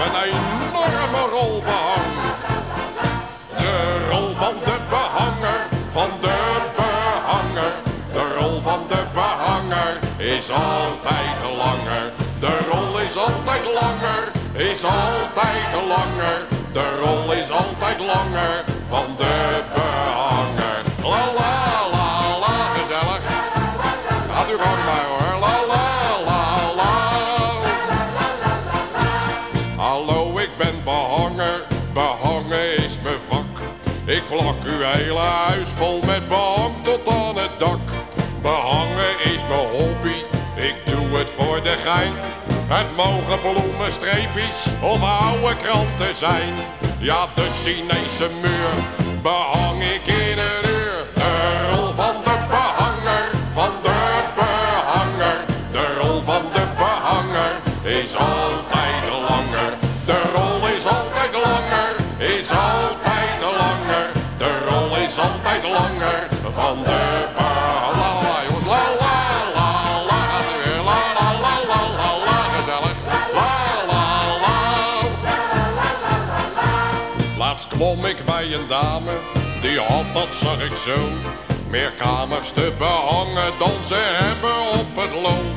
een enorme rol behang. De rol van de behanger, van de behanger. De rol van de behanger is altijd langer. De rol is altijd langer, is altijd langer. De rol is altijd langer vlak uw hele huis vol met behang tot aan het dak. Behangen is mijn hobby. Ik doe het voor de gein. Het mogen bloemen, streepjes of oude kranten zijn. Ja, de Chinese muur behang ik in een uur. De rol van de behanger, van de behanger. De rol van de behanger is altijd kwam ik bij een dame, die had, dat zag ik zo, meer kamers te behangen dan ze hebben op het loon.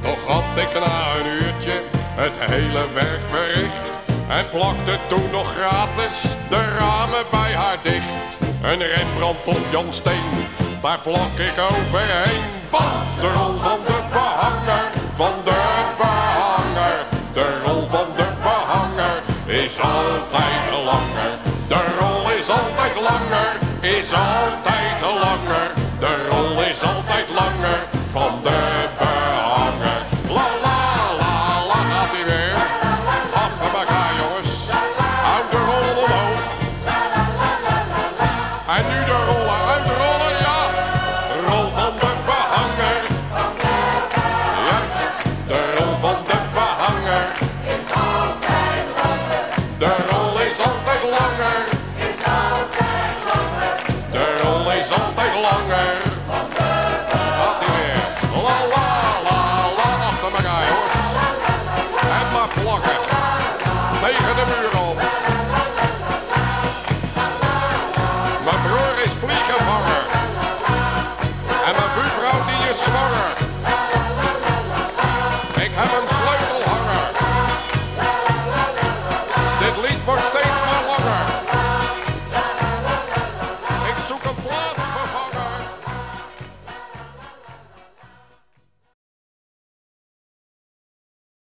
Toch had ik na een uurtje het hele werk verricht en plakte toen nog gratis de ramen bij haar dicht. Een Rembrandt of Jan Steen, daar plak ik overheen. Want de rol van de behanger, van de behanger, de rol van de behanger is altijd is altijd langer. De rol is altijd langer Tegen de muur op. Mijn broer is vliegenvanger. En mijn buurvrouw die is zwanger.